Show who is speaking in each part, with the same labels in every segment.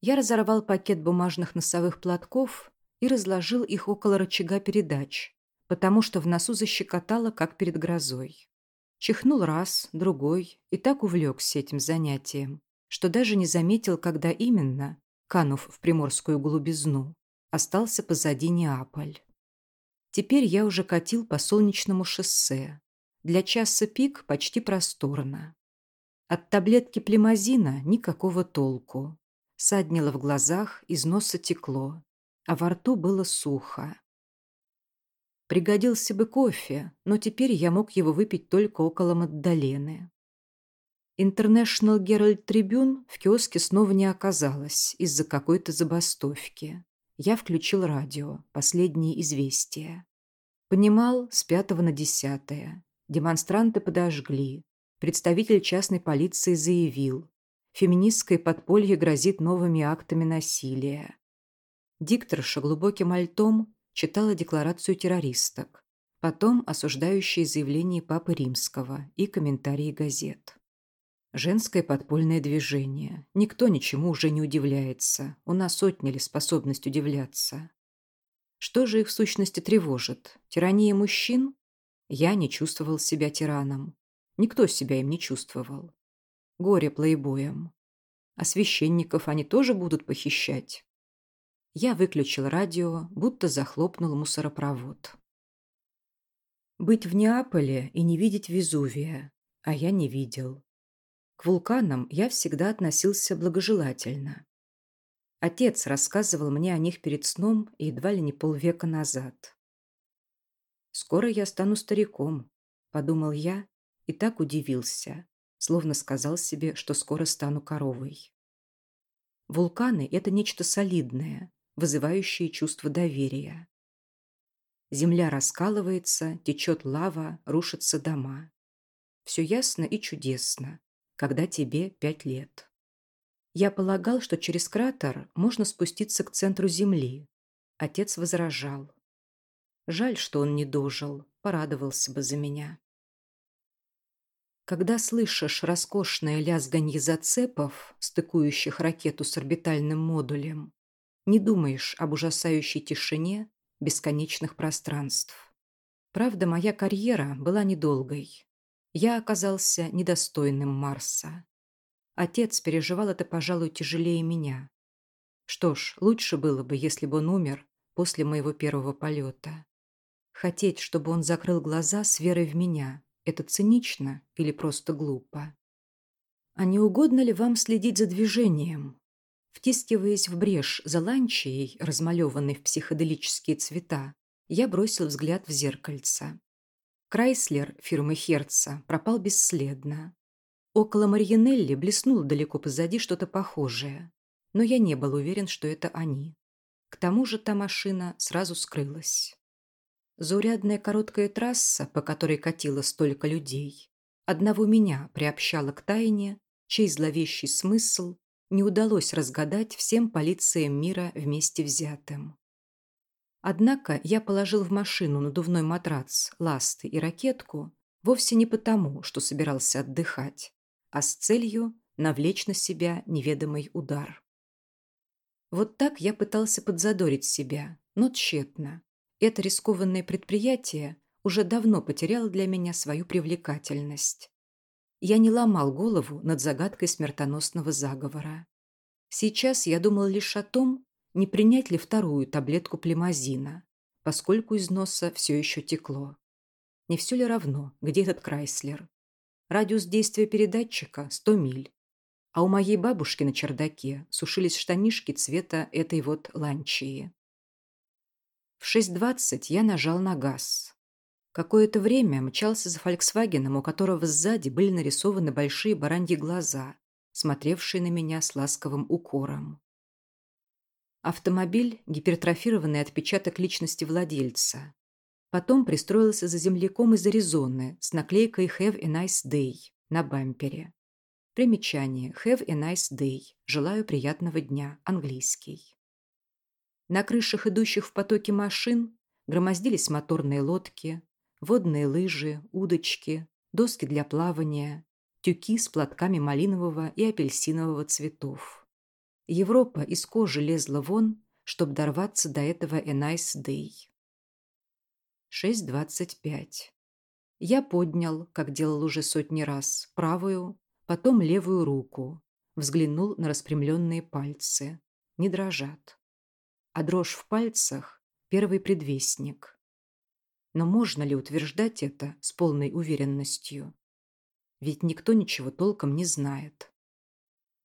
Speaker 1: Я разорвал пакет бумажных носовых платков и разложил их около рычага передач, потому что в носу защекотало, как перед грозой. Чихнул раз, другой, и так увлекся этим занятием, что даже не заметил, когда именно, канув в приморскую голубизну, остался позади Неаполь. Теперь я уже катил по солнечному шоссе. Для часа пик почти просторно. От таблетки племазина никакого толку. Саднило в глазах, из носа текло, а во рту было сухо. Пригодился бы кофе, но теперь я мог его выпить только около Маддалены. International Herald Tribune в киоске снова не оказалось из-за какой-то забастовки. Я включил радио, последние известия. Понимал с пятого на десятое. Демонстранты подожгли. Представитель частной полиции заявил, феминистское подполье грозит новыми актами насилия. Дикторша глубоким альтом читала декларацию террористок, потом осуждающие заявления Папы Римского и комментарии газет. Женское подпольное движение. Никто ничему уже не удивляется. У нас отняли способность удивляться. Что же их в сущности тревожит? Тирания мужчин? Я не чувствовал себя тираном. Никто себя им не чувствовал. Горе плейбоем. А священников они тоже будут похищать? Я выключил радио, будто захлопнул мусоропровод. Быть в Неаполе и не видеть Везувия, а я не видел. К вулканам я всегда относился благожелательно. Отец рассказывал мне о них перед сном едва ли не полвека назад. «Скоро я стану стариком», – подумал я и так удивился, словно сказал себе, что скоро стану коровой. Вулканы – это нечто солидное, вызывающее чувство доверия. Земля раскалывается, течет лава, рушатся дома. Все ясно и чудесно, когда тебе пять лет. Я полагал, что через кратер можно спуститься к центру Земли. Отец возражал. Жаль, что он не дожил, порадовался бы за меня. Когда слышишь роскошное лязганье зацепов, стыкующих ракету с орбитальным модулем, не думаешь об ужасающей тишине бесконечных пространств. Правда, моя карьера была недолгой. Я оказался недостойным Марса. Отец переживал это, пожалуй, тяжелее меня. Что ж, лучше было бы, если бы он умер после моего первого полета. Хотеть, чтобы он закрыл глаза с верой в меня, это цинично или просто глупо? А не угодно ли вам следить за движением? Втискиваясь в брешь за ланчией, размалеванной в психоделические цвета, я бросил взгляд в зеркальце. Крайслер фирмы Херца пропал бесследно. Около Марьинелли блеснуло далеко позади что-то похожее, но я не был уверен, что это они. К тому же та машина сразу скрылась. Заурядная короткая трасса, по которой катило столько людей, одного меня приобщала к тайне, чей зловещий смысл не удалось разгадать всем полициям мира вместе взятым. Однако я положил в машину надувной матрац, ласты и ракетку вовсе не потому, что собирался отдыхать, а с целью навлечь на себя неведомый удар. Вот так я пытался подзадорить себя, но тщетно. Это рискованное предприятие уже давно потеряло для меня свою привлекательность. Я не ломал голову над загадкой смертоносного заговора. Сейчас я думал лишь о том, не принять ли вторую таблетку племазина, поскольку из носа все еще текло. Не все ли равно, где этот Крайслер? Радиус действия передатчика – 100 миль. А у моей бабушки на чердаке сушились штанишки цвета этой вот ланчии. В 6.20 я нажал на газ. Какое-то время мчался за «Фольксвагеном», у которого сзади были нарисованы большие бараньи глаза, смотревшие на меня с ласковым укором. Автомобиль – гипертрофированный отпечаток личности владельца. Потом пристроился за земляком из Аризоны с наклейкой «Have a nice day» на бампере. Примечание «Have a nice day» – «Желаю приятного дня» – английский. На крышах идущих в потоке машин громоздились моторные лодки, водные лыжи, удочки, доски для плавания, тюки с платками малинового и апельсинового цветов. Европа из кожи лезла вон, чтобы дорваться до этого Энайс Дэй. 6.25. Я поднял, как делал уже сотни раз, правую, потом левую руку, взглянул на распрямленные пальцы. Не дрожат. А дрожь в пальцах – первый предвестник. Но можно ли утверждать это с полной уверенностью? Ведь никто ничего толком не знает.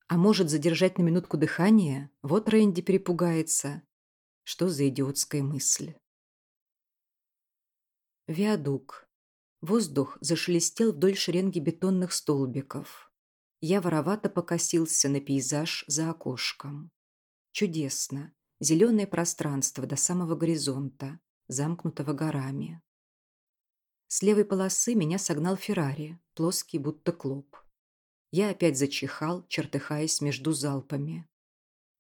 Speaker 1: А может задержать на минутку дыхание? Вот Рэнди перепугается. Что за идиотская мысль? Виадук. Воздух зашелестел вдоль шеренги бетонных столбиков. Я воровато покосился на пейзаж за окошком. Чудесно. Зеленое пространство до самого горизонта, замкнутого горами. С левой полосы меня согнал Феррари, плоский будто клоп. Я опять зачихал, чертыхаясь между залпами.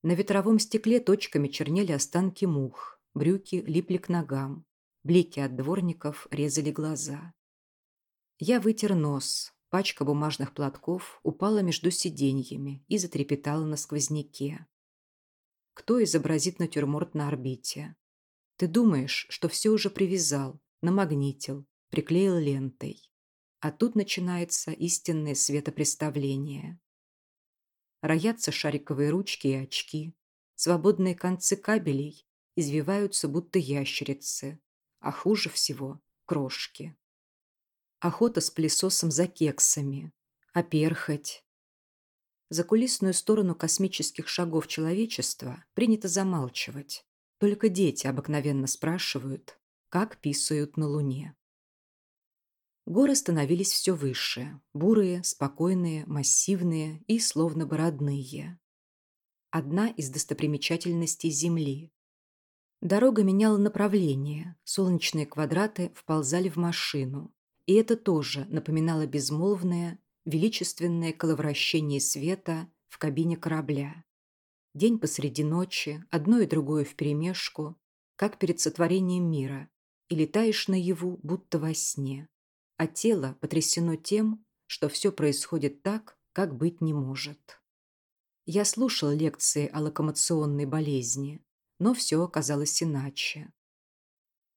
Speaker 1: На ветровом стекле точками чернели останки мух, брюки липли к ногам, блики от дворников резали глаза. Я вытер нос, пачка бумажных платков упала между сиденьями и затрепетала на сквозняке. Кто изобразит натюрморт на орбите? Ты думаешь, что все уже привязал, намагнитил, приклеил лентой. А тут начинается истинное светопреставление. Роятся шариковые ручки и очки. Свободные концы кабелей извиваются, будто ящерицы. А хуже всего – крошки. Охота с пылесосом за кексами. А перхоть. Закулисную сторону космических шагов человечества принято замалчивать. Только дети обыкновенно спрашивают, как писают на Луне. Горы становились все выше, бурые, спокойные, массивные и словно бы родные. Одна из достопримечательностей Земли. Дорога меняла направление, солнечные квадраты вползали в машину, и это тоже напоминало безмолвное, величественное коловращение света в кабине корабля. День посреди ночи, одно и другое вперемешку, как перед сотворением мира, и летаешь наяву, будто во сне а тело потрясено тем, что все происходит так, как быть не может. Я слушал лекции о локомоционной болезни, но все оказалось иначе.